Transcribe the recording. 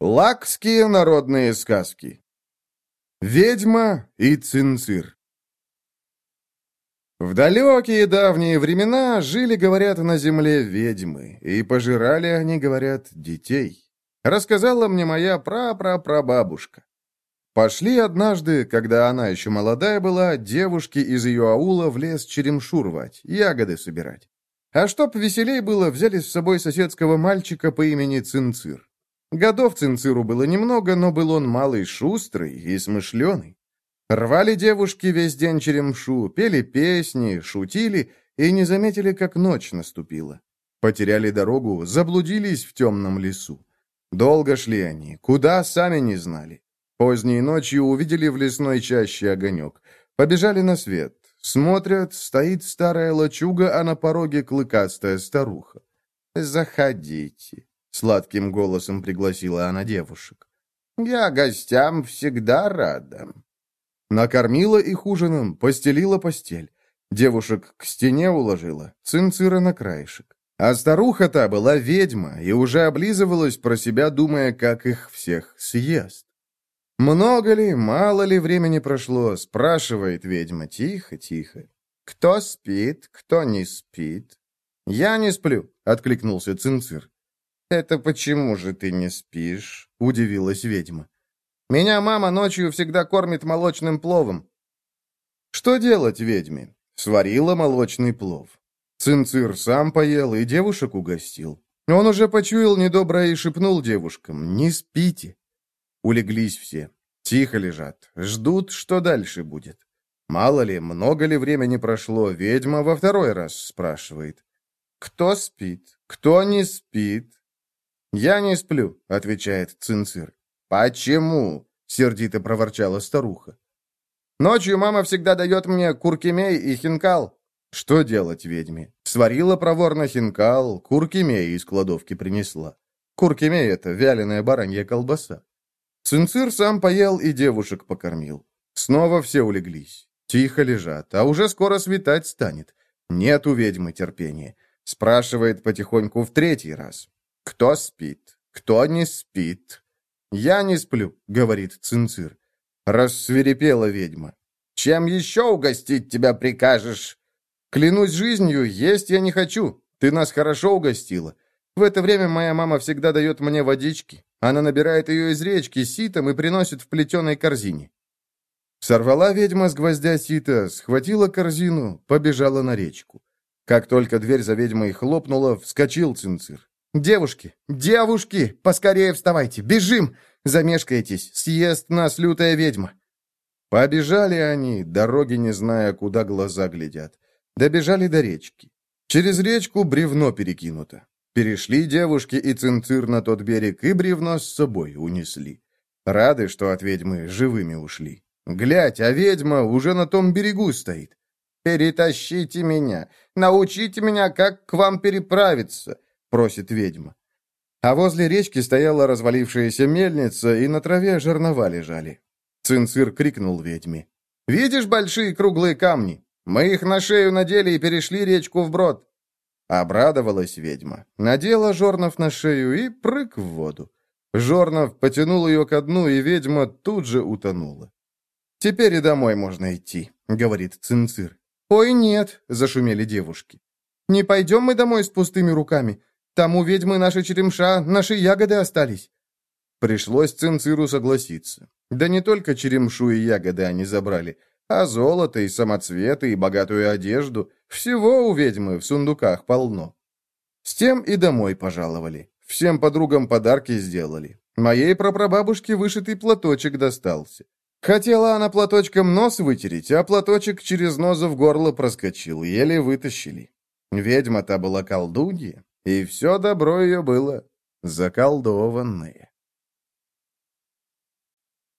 Лакские народные сказки. Ведьма и цинцир. В далекие давние времена жили, говорят, на земле ведьмы, и пожирали они, говорят, детей. Рассказала мне моя прапрапрабабушка. Пошли однажды, когда она еще молодая была, девушки из ее аула в лес черемшу рвать, ягоды собирать. А чтоб веселей было, взяли с собой соседского мальчика по имени Цинцир. Годов Цинциру было немного, но был он малый шустрый и смышленый. Рвали девушки весь день черемшу, пели песни, шутили и не заметили, как ночь наступила. Потеряли дорогу, заблудились в темном лесу. Долго шли они, куда сами не знали. Поздней ночью увидели в лесной чаще огонек. Побежали на свет. Смотрят, стоит старая лачуга, а на пороге клыкастая старуха. «Заходите», Сладким голосом пригласила она девушек. «Я гостям всегда рада». Накормила их ужином, постелила постель. Девушек к стене уложила, цинцира на краешек. А старуха та была ведьма и уже облизывалась про себя, думая, как их всех съест. «Много ли, мало ли времени прошло?» — спрашивает ведьма. Тихо, тихо. «Кто спит, кто не спит?» «Я не сплю», — откликнулся Цинцир. «Это почему же ты не спишь?» — удивилась ведьма. «Меня мама ночью всегда кормит молочным пловом». Что делать ведьме? Сварила молочный плов. Цинцир сам поел и девушек угостил. Он уже почуял недоброе и шепнул девушкам «Не спите». Улеглись все. Тихо лежат. Ждут, что дальше будет. Мало ли, много ли времени прошло, ведьма во второй раз спрашивает. «Кто спит? Кто не спит?» «Я не сплю», — отвечает Цинцир. «Почему?» — сердито проворчала старуха. «Ночью мама всегда дает мне куркемей и хинкал». Что делать ведьме? Сварила проворно хинкал, куркемей из кладовки принесла. Куркемей — это вяленая баранья колбаса. Цинцир сам поел и девушек покормил. Снова все улеглись. Тихо лежат, а уже скоро светать станет. Нет у ведьмы терпения. Спрашивает потихоньку в третий раз. «Кто спит? Кто не спит?» «Я не сплю», — говорит Цинцир. Рассверепела ведьма. «Чем еще угостить тебя прикажешь?» «Клянусь жизнью, есть я не хочу. Ты нас хорошо угостила. В это время моя мама всегда дает мне водички. Она набирает ее из речки ситом и приносит в плетеной корзине». Сорвала ведьма с гвоздя сито, схватила корзину, побежала на речку. Как только дверь за ведьмой хлопнула, вскочил Цинцир. «Девушки! Девушки! Поскорее вставайте! Бежим! Замешкаетесь! Съест нас лютая ведьма!» Побежали они, дороги не зная, куда глаза глядят. Добежали до речки. Через речку бревно перекинуто. Перешли девушки и цинцир на тот берег, и бревно с собой унесли. Рады, что от ведьмы живыми ушли. Глядь, а ведьма уже на том берегу стоит. «Перетащите меня! Научите меня, как к вам переправиться!» — просит ведьма. А возле речки стояла развалившаяся мельница, и на траве жернова лежали. Цинцир крикнул ведьме. «Видишь большие круглые камни? Мы их на шею надели и перешли речку вброд». Обрадовалась ведьма. Надела Жорнов на шею и прыг в воду. Жорнов потянул ее ко дну, и ведьма тут же утонула. «Теперь и домой можно идти», — говорит Цинцир. «Ой, нет», — зашумели девушки. «Не пойдем мы домой с пустыми руками. Там у ведьмы наши черемша, наши ягоды остались». Пришлось Цинциру согласиться. Да не только черемшу и ягоды они забрали, а золото и самоцветы и богатую одежду. Всего у ведьмы в сундуках полно. С тем и домой пожаловали. Всем подругам подарки сделали. Моей прапрабабушке вышитый платочек достался. Хотела она платочком нос вытереть, а платочек через нос в горло проскочил, еле вытащили. Ведьма-то была колдунья, и все добро ее было заколдованное.